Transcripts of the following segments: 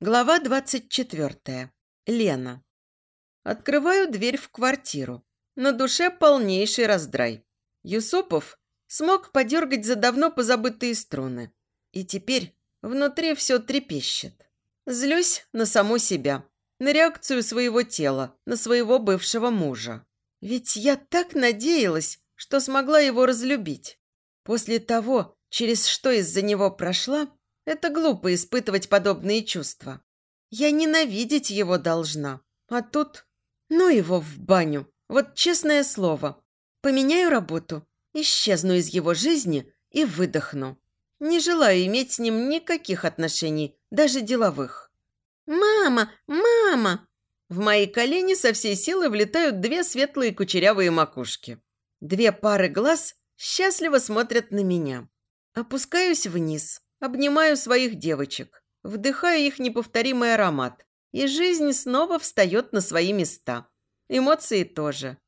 Глава 24. Лена. Открываю дверь в квартиру. На душе полнейший раздрай. Юсупов смог подергать за давно позабытые струны. И теперь внутри все трепещет. Злюсь на саму себя, на реакцию своего тела, на своего бывшего мужа. Ведь я так надеялась, что смогла его разлюбить. После того, через что из-за него прошла, это глупо испытывать подобные чувства. Я ненавидеть его должна. А тут... Ну его в баню. Вот честное слово. Поменяю работу, исчезну из его жизни и выдохну. Не желаю иметь с ним никаких отношений, даже деловых. «Мама! Мама!» В мои колени со всей силы влетают две светлые кучерявые макушки. Две пары глаз счастливо смотрят на меня. Опускаюсь вниз. Обнимаю своих девочек, вдыхаю их неповторимый аромат, и жизнь снова встает на свои места. Эмоции тоже.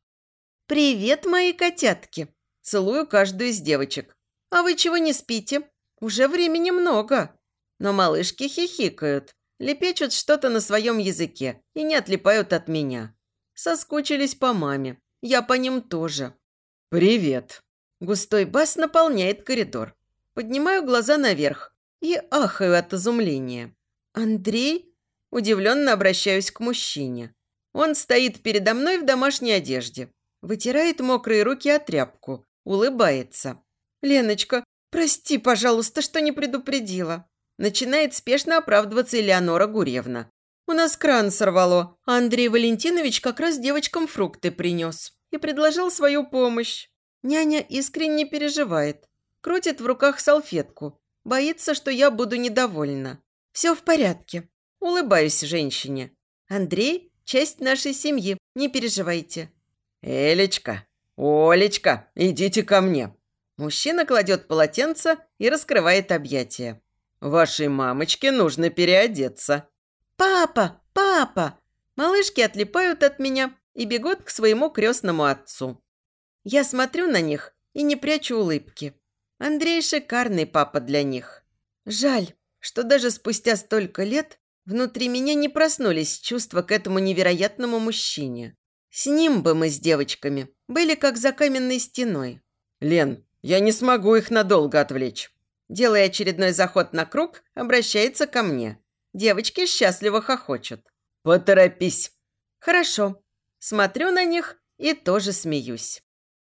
«Привет, мои котятки!» Целую каждую из девочек. «А вы чего не спите? Уже времени много!» Но малышки хихикают, лепечут что-то на своем языке и не отлипают от меня. Соскучились по маме. Я по ним тоже. «Привет!» Густой бас наполняет коридор. Поднимаю глаза наверх и ахаю от изумления. «Андрей?» Удивленно обращаюсь к мужчине. Он стоит передо мной в домашней одежде. Вытирает мокрые руки о тряпку. Улыбается. «Леночка, прости, пожалуйста, что не предупредила». Начинает спешно оправдываться Элеонора Гурьевна. «У нас кран сорвало, а Андрей Валентинович как раз девочкам фрукты принес и предложил свою помощь. Няня искренне переживает. Крутит в руках салфетку. Боится, что я буду недовольна. Все в порядке. Улыбаюсь женщине. Андрей – часть нашей семьи, не переживайте. «Элечка, Олечка, идите ко мне». Мужчина кладет полотенце и раскрывает объятия. «Вашей мамочке нужно переодеться». «Папа! Папа!» Малышки отлипают от меня и бегут к своему крестному отцу. Я смотрю на них и не прячу улыбки. Андрей шикарный папа для них. Жаль, что даже спустя столько лет внутри меня не проснулись чувства к этому невероятному мужчине. С ним бы мы с девочками были как за каменной стеной. «Лен, я не смогу их надолго отвлечь». Делая очередной заход на круг, обращается ко мне. Девочки счастливо хохочут. «Поторопись». «Хорошо». Смотрю на них и тоже смеюсь.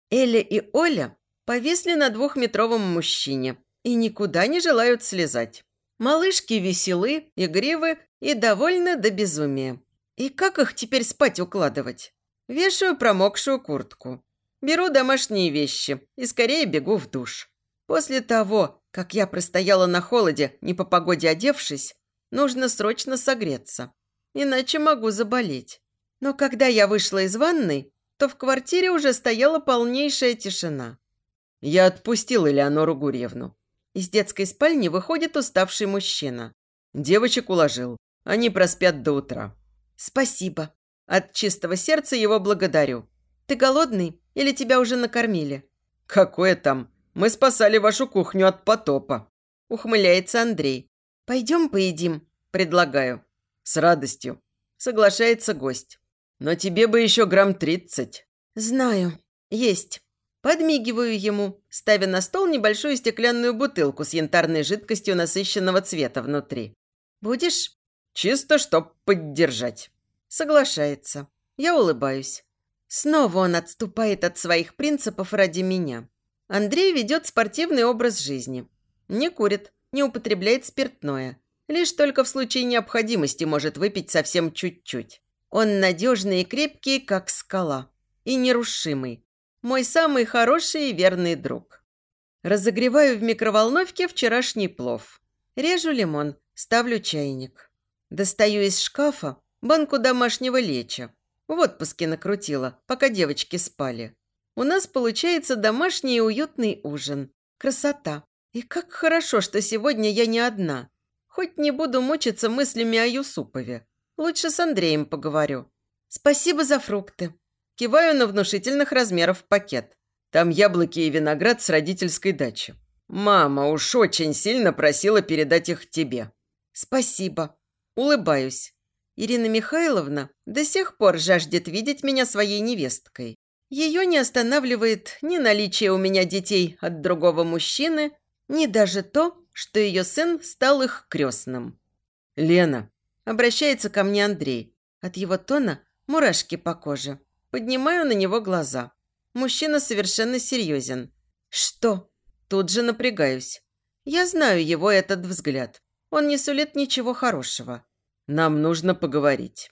Эля и Оля повисли на двухметровом мужчине и никуда не желают слезать. Малышки веселы, игривы и довольны до безумия. И как их теперь спать укладывать? Вешаю промокшую куртку. Беру домашние вещи и скорее бегу в душ. После того, как я простояла на холоде, не по погоде одевшись, нужно срочно согреться. Иначе могу заболеть. Но когда я вышла из ванной, то в квартире уже стояла полнейшая тишина. Я отпустил Элеонору Гурьевну. Из детской спальни выходит уставший мужчина. Девочек уложил. Они проспят до утра. Спасибо. От чистого сердца его благодарю. Ты голодный или тебя уже накормили? Какое там? Мы спасали вашу кухню от потопа. Ухмыляется Андрей. Пойдем поедим, предлагаю. С радостью. Соглашается гость. Но тебе бы еще грамм тридцать. Знаю. Есть. Подмигиваю ему, ставя на стол небольшую стеклянную бутылку с янтарной жидкостью насыщенного цвета внутри. «Будешь?» «Чисто, чтоб поддержать». Соглашается. Я улыбаюсь. Снова он отступает от своих принципов ради меня. Андрей ведет спортивный образ жизни. Не курит, не употребляет спиртное. Лишь только в случае необходимости может выпить совсем чуть-чуть. Он надежный и крепкий, как скала. И нерушимый, мой самый хороший и верный друг. Разогреваю в микроволновке вчерашний плов. Режу лимон, ставлю чайник. Достаю из шкафа банку домашнего леча. В отпуске накрутила, пока девочки спали. У нас получается домашний и уютный ужин. Красота. И как хорошо, что сегодня я не одна. Хоть не буду мучиться мыслями о Юсупове. Лучше с Андреем поговорю. Спасибо за фрукты. Киваю на внушительных размеров пакет. Там яблоки и виноград с родительской дачи. Мама уж очень сильно просила передать их тебе. Спасибо. Улыбаюсь. Ирина Михайловна до сих пор жаждет видеть меня своей невесткой. Ее не останавливает ни наличие у меня детей от другого мужчины, ни даже то, что ее сын стал их крестным. «Лена», – обращается ко мне Андрей. От его тона мурашки по коже. Поднимаю на него глаза. Мужчина совершенно серьезен. «Что?» Тут же напрягаюсь. Я знаю его этот взгляд. Он не сулит ничего хорошего. «Нам нужно поговорить».